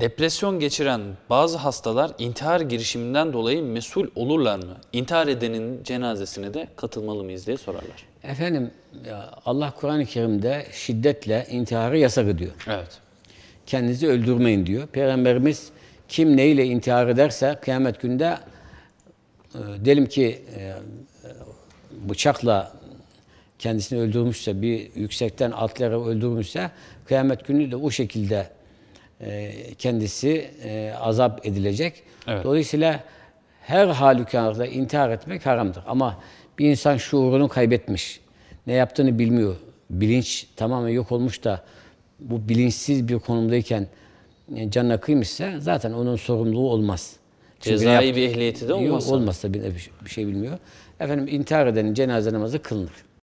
depresyon geçiren bazı hastalar intihar girişiminden dolayı mesul olurlar mı? İntihar edenin cenazesine de katılmalı mıyız diye sorarlar. Efendim Allah Kur'an-ı Kerim'de şiddetle intiharı yasak ediyor. Evet. Kendinizi öldürmeyin diyor. Peygamberimiz kim neyle intihar ederse kıyamet günde e, diyelim ki e, bıçakla kendisini öldürmüşse, bir yüksekten atlayarak öldürmüşse kıyamet günü de o şekilde e, kendisi e, azap edilecek. Evet. Dolayısıyla her halükarda intihar etmek haramdır. Ama bir insan şuurunu kaybetmiş, ne yaptığını bilmiyor, bilinç tamamen yok olmuş da bu bilinçsiz bir konumdayken e, canına kıymışsa zaten onun sorumluluğu olmaz. Çünkü Cezai bir ehliyeti de olmaz. olmazsa bir, bir şey bilmiyor. Efendim intihar edenin cenaze namazı kılınır.